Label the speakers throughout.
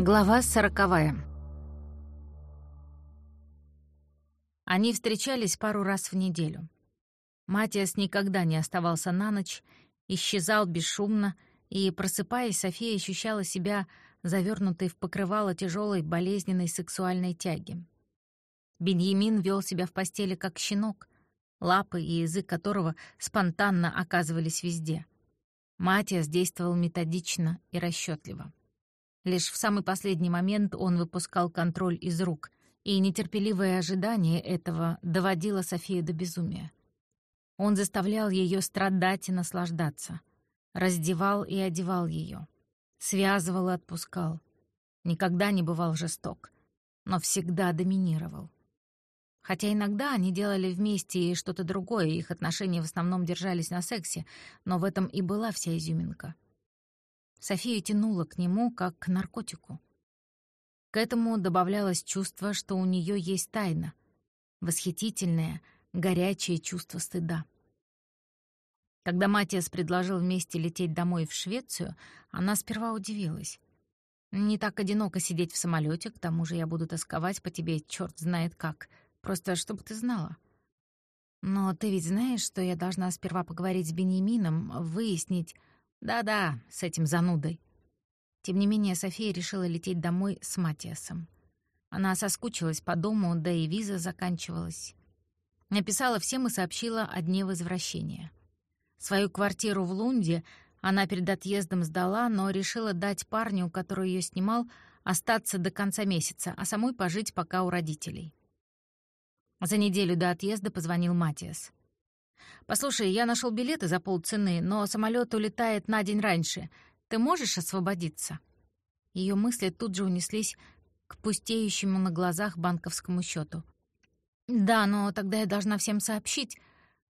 Speaker 1: Глава сороковая. Они встречались пару раз в неделю. Матиас никогда не оставался на ночь, исчезал бесшумно, и, просыпаясь, София ощущала себя завернутой в покрывало тяжелой болезненной сексуальной тяги. Беньямин вел себя в постели как щенок, лапы и язык которого спонтанно оказывались везде. Матиас действовал методично и расчетливо. Лишь в самый последний момент он выпускал контроль из рук, и нетерпеливое ожидание этого доводило Софию до безумия. Он заставлял ее страдать и наслаждаться, раздевал и одевал ее, связывал и отпускал. Никогда не бывал жесток, но всегда доминировал. Хотя иногда они делали вместе и что-то другое, их отношения в основном держались на сексе, но в этом и была вся изюминка — Софию тянуло к нему, как к наркотику. К этому добавлялось чувство, что у нее есть тайна, восхитительное, горячее чувство стыда. Когда Матиас предложил вместе лететь домой в Швецию, она сперва удивилась. «Не так одиноко сидеть в самолете, к тому же я буду тосковать по тебе черт знает как, просто чтобы ты знала». «Но ты ведь знаешь, что я должна сперва поговорить с Беньямином, выяснить, да-да, с этим занудой. Тем не менее, София решила лететь домой с Матиасом. Она соскучилась по дому, да и виза заканчивалась. Написала всем и сообщила о дне возвращения. Свою квартиру в Лунде она перед отъездом сдала, но решила дать парню, который ее снимал, остаться до конца месяца, а самой пожить пока у родителей. За неделю до отъезда позвонил Матиас. «Послушай, я нашел билеты за полцены, но самолет улетает на день раньше. Ты можешь освободиться?» Ее мысли тут же унеслись к пустеющему на глазах банковскому счету. «Да, но тогда я должна всем сообщить.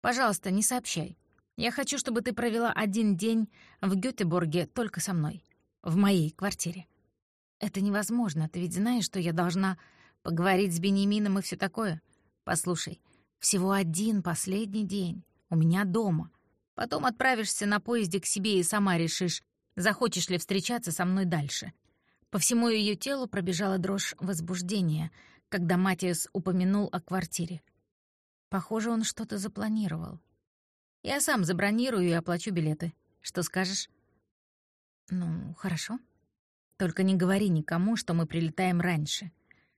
Speaker 1: Пожалуйста, не сообщай. Я хочу, чтобы ты провела один день в Гётеборге только со мной, в моей квартире. Это невозможно, ты ведь знаешь, что я должна поговорить с Бенемином и все такое. Послушай, всего один последний день. У меня дома. Потом отправишься на поезде к себе и сама решишь, захочешь ли встречаться со мной дальше. По всему ее телу пробежала дрожь возбуждения, когда Матиас упомянул о квартире. Похоже, он что-то запланировал. Я сам забронирую и оплачу билеты. Что скажешь? Ну, хорошо. Только не говори никому, что мы прилетаем раньше.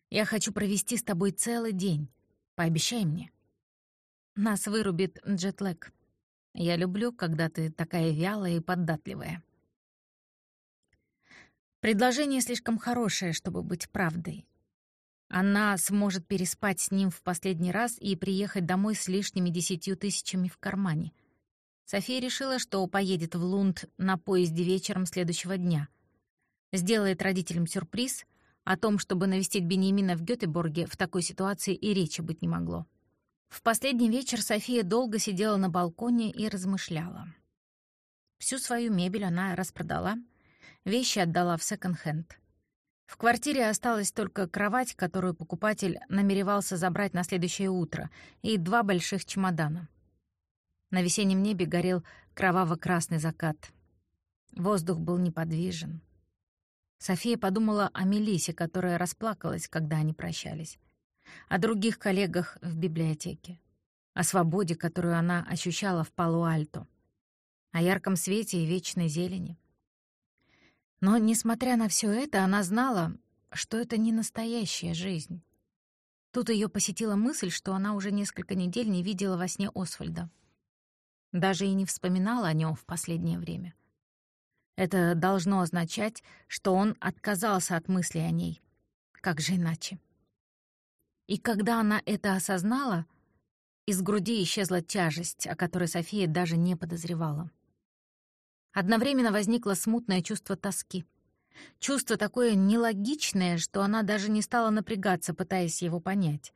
Speaker 1: Я хочу провести с тобой целый день. Пообещай мне. Нас вырубит джетлэг. Я люблю, когда ты такая вялая и податливая. Предложение слишком хорошее, чтобы быть правдой. Она сможет переспать с ним в последний раз и приехать домой с лишними десятью тысячами в кармане. София решила, что поедет в Лунд на поезде вечером следующего дня. Сделает родителям сюрприз. О том, чтобы навестить Бенемина в Гётеборге, в такой ситуации и речи быть не могло. В последний вечер София долго сидела на балконе и размышляла. Всю свою мебель она распродала, вещи отдала в секонд-хенд. В квартире осталась только кровать, которую покупатель намеревался забрать на следующее утро, и два больших чемодана. На весеннем небе горел кроваво-красный закат. Воздух был неподвижен. София подумала о Мелисе, которая расплакалась, когда они прощались о других коллегах в библиотеке, о свободе, которую она ощущала в Палу-Альто, о ярком свете и вечной зелени. Но, несмотря на все это, она знала, что это не настоящая жизнь. Тут ее посетила мысль, что она уже несколько недель не видела во сне Освальда. Даже и не вспоминала о нем в последнее время. Это должно означать, что он отказался от мысли о ней. Как же иначе? И когда она это осознала, из груди исчезла тяжесть, о которой София даже не подозревала. Одновременно возникло смутное чувство тоски. Чувство такое нелогичное, что она даже не стала напрягаться, пытаясь его понять.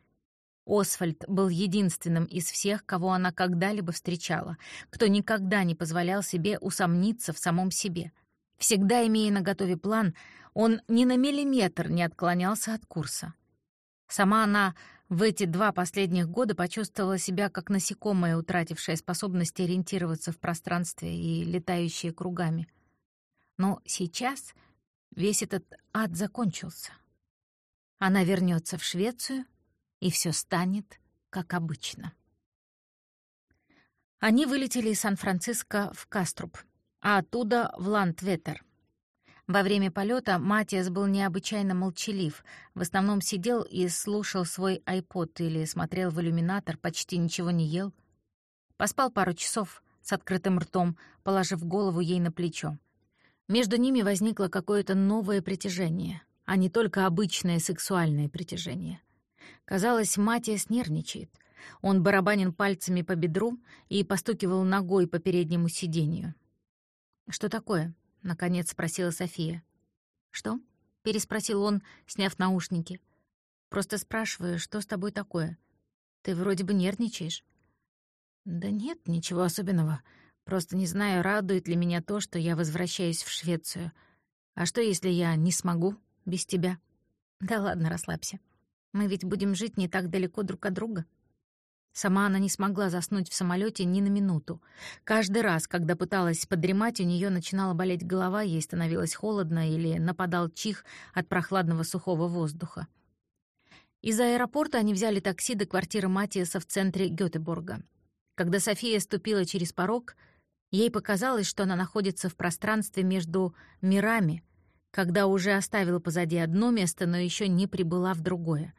Speaker 1: Освальд был единственным из всех, кого она когда-либо встречала, кто никогда не позволял себе усомниться в самом себе. Всегда имея на готове план, он ни на миллиметр не отклонялся от курса. Сама она в эти два последних года почувствовала себя как насекомое, утратившее способность ориентироваться в пространстве и летающее кругами. Но сейчас весь этот ад закончился. Она вернется в Швецию, и все станет как обычно. Они вылетели из Сан-Франциско в Каструб, а оттуда в Ландветер. Во время полета Матиас был необычайно молчалив, в основном сидел и слушал свой айпод или смотрел в иллюминатор, почти ничего не ел. Поспал пару часов с открытым ртом, положив голову ей на плечо. Между ними возникло какое-то новое притяжение, а не только обычное сексуальное притяжение. Казалось, Матиас нервничает. Он барабанил пальцами по бедру и постукивал ногой по переднему сиденью. «Что такое?» — наконец спросила София. «Что?» — переспросил он, сняв наушники. «Просто спрашиваю, что с тобой такое? Ты вроде бы нервничаешь». «Да нет, ничего особенного. Просто не знаю, радует ли меня то, что я возвращаюсь в Швецию. А что, если я не смогу без тебя?» «Да ладно, расслабься. Мы ведь будем жить не так далеко друг от друга». Сама она не смогла заснуть в самолете ни на минуту. Каждый раз, когда пыталась подремать, у нее начинала болеть голова, ей становилось холодно или нападал чих от прохладного сухого воздуха. Из аэропорта они взяли такси до квартиры Матиаса в центре Гётеборга. Когда София ступила через порог, ей показалось, что она находится в пространстве между мирами, когда уже оставила позади одно место, но еще не прибыла в другое.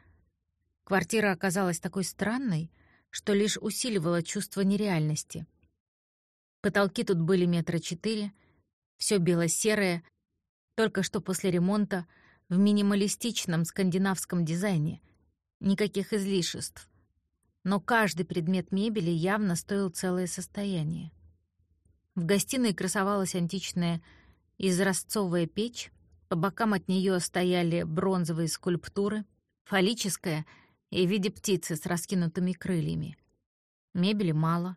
Speaker 1: Квартира оказалась такой странной — что лишь усиливало чувство нереальности. Потолки тут были метра четыре, все бело-серое, только что после ремонта, в минималистичном скандинавском дизайне, никаких излишеств. Но каждый предмет мебели явно стоил целое состояние. В гостиной красовалась античная изразцовая печь, по бокам от нее стояли бронзовые скульптуры, фаллическая — и в виде птицы с раскинутыми крыльями. Мебели мало,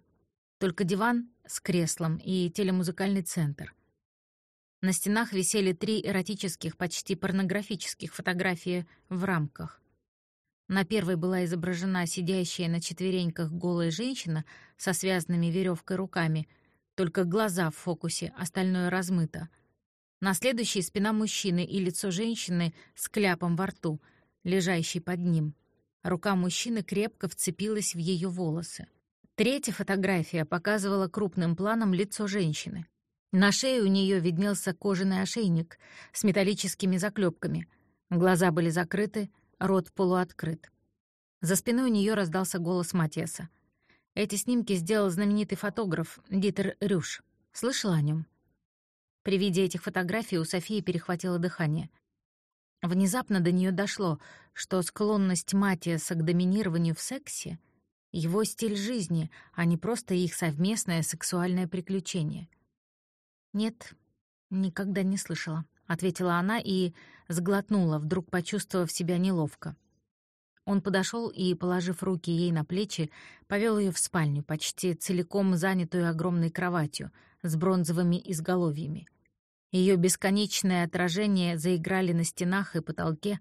Speaker 1: только диван с креслом и телемузыкальный центр. На стенах висели три эротических, почти порнографических фотографии в рамках. На первой была изображена сидящая на четвереньках голая женщина со связанными веревкой руками, только глаза в фокусе, остальное размыто. На следующей — спина мужчины и лицо женщины с кляпом во рту, лежащей под ним — Рука мужчины крепко вцепилась в ее волосы. Третья фотография показывала крупным планом лицо женщины. На шее у нее виднелся кожаный ошейник с металлическими заклепками. Глаза были закрыты, рот полуоткрыт. За спиной у нее раздался голос Матиаса. Эти снимки сделал знаменитый фотограф Дитер Рюш. Слышала о нем? При виде этих фотографий у Софии перехватило дыхание — Внезапно до нее дошло, что склонность Матиаса к доминированию в сексе — его стиль жизни, а не просто их совместное сексуальное приключение. «Нет, никогда не слышала», — ответила она и сглотнула, вдруг почувствовав себя неловко. Он подошел и, положив руки ей на плечи, повел ее в спальню, почти целиком занятую огромной кроватью с бронзовыми изголовьями — ее бесконечное отражение заиграли на стенах и потолке,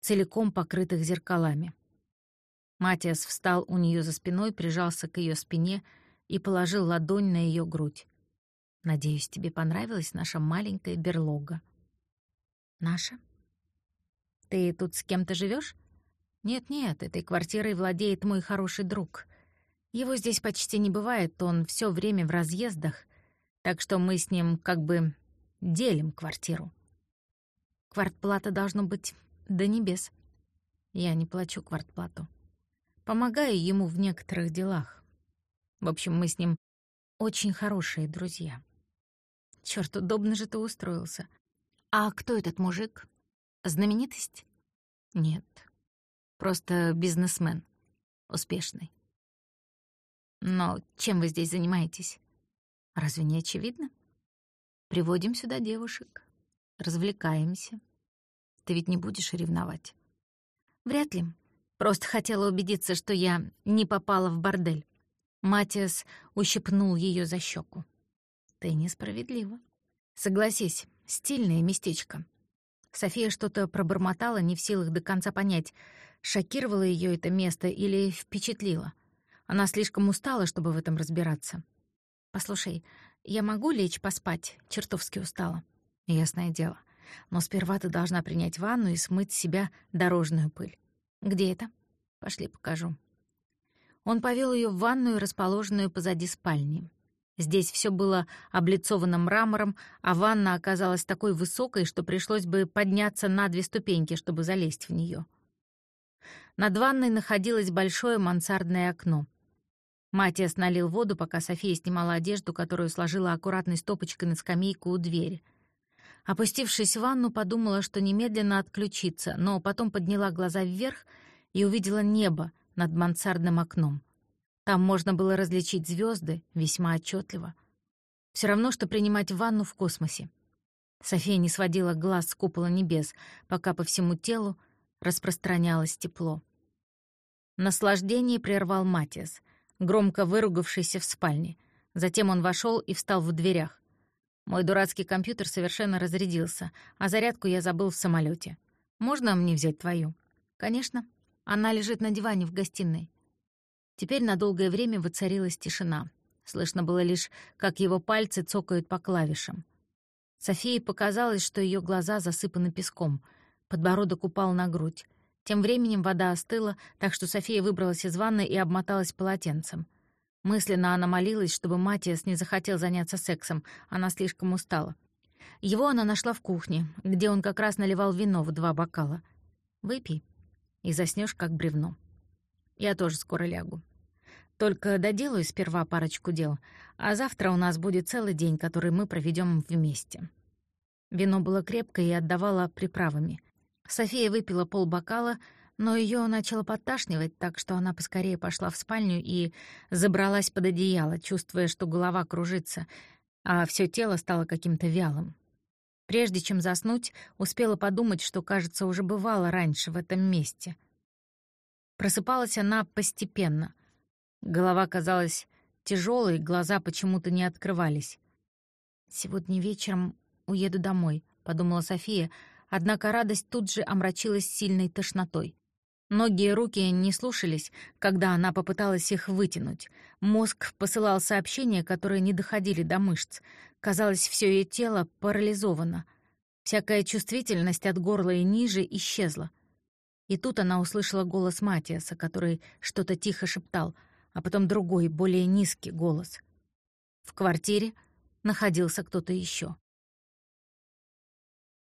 Speaker 1: целиком покрытых зеркалами. Матиас встал у нее за спиной, прижался к ее спине и положил ладонь на ее грудь. «Надеюсь, тебе понравилась наша маленькая берлога». «Наша? Ты тут с кем-то живешь? «Нет-нет, этой квартирой владеет мой хороший друг. Его здесь почти не бывает, он все время в разъездах, так что мы с ним как бы Делим квартиру. Квартплата должно быть до небес. Я не плачу квартплату. Помогаю ему в некоторых делах. В общем, мы с ним очень хорошие друзья. Чёрт, удобно же ты устроился. А кто этот мужик? Знаменитость? Нет. Просто бизнесмен. Успешный. Но чем вы здесь занимаетесь? Разве не очевидно? Приводим сюда девушек, развлекаемся. Ты ведь не будешь ревновать? Вряд ли. Просто хотела убедиться, что я не попала в бордель. Матиас ущипнул ее за щеку. Ты несправедлива. Согласись, стильное местечко. София что-то пробормотала, не в силах до конца понять, шокировало ее это место или впечатлило. Она слишком устала, чтобы в этом разбираться. «Послушай, я могу лечь поспать? Чертовски устала». «Ясное дело. Но сперва ты должна принять ванну и смыть с себя дорожную пыль. Где это? Пошли покажу. Он повел ее в ванную, расположенную позади спальни. Здесь все было облицовано мрамором, а ванна оказалась такой высокой, что пришлось бы подняться на две ступеньки, чтобы залезть в нее. Над ванной находилось большое мансардное окно. Матиас налил воду, пока София снимала одежду, которую сложила аккуратной стопочкой на скамейку у двери. Опустившись в ванну, подумала, что немедленно отключится, но потом подняла глаза вверх и увидела небо над мансардным окном. Там можно было различить звезды весьма отчетливо. Все равно, что принимать ванну в космосе. София не сводила глаз с купола небес, пока по всему телу распространялось тепло. Наслаждение прервал Матиас — громко выругавшийся в спальне. Затем он вошел и встал в дверях. Мой дурацкий компьютер совершенно разрядился, а зарядку я забыл в самолете. Можно мне взять твою? Конечно. Она лежит на диване в гостиной. Теперь на долгое время воцарилась тишина. Слышно было лишь, как его пальцы цокают по клавишам. Софии показалось, что ее глаза засыпаны песком. Подбородок упал на грудь. Тем временем вода остыла, так что София выбралась из ванны и обмоталась полотенцем. Мысленно она молилась, чтобы Матиас не захотел заняться сексом, она слишком устала. Его она нашла в кухне, где он как раз наливал вино в два бокала. «Выпей, и заснешь как бревно. Я тоже скоро лягу. Только доделаю сперва парочку дел, а завтра у нас будет целый день, который мы проведем вместе». Вино было крепкое и отдавало приправами. София выпила полбокала, но ее начало подташнивать, так что она поскорее пошла в спальню и забралась под одеяло, чувствуя, что голова кружится, а все тело стало каким-то вялым. Прежде чем заснуть, успела подумать, что, кажется, уже бывало раньше в этом месте. Просыпалась она постепенно. Голова казалась тяжелой, глаза почему-то не открывались. «Сегодня вечером уеду домой», — подумала София, — Однако радость тут же омрачилась сильной тошнотой. Ноги и руки не слушались, когда она попыталась их вытянуть. Мозг посылал сообщения, которые не доходили до мышц. Казалось, все ее тело парализовано. Всякая чувствительность от горла и ниже исчезла. И тут она услышала голос Матиаса, который что-то тихо шептал, а потом другой, более низкий голос. В квартире находился кто-то еще.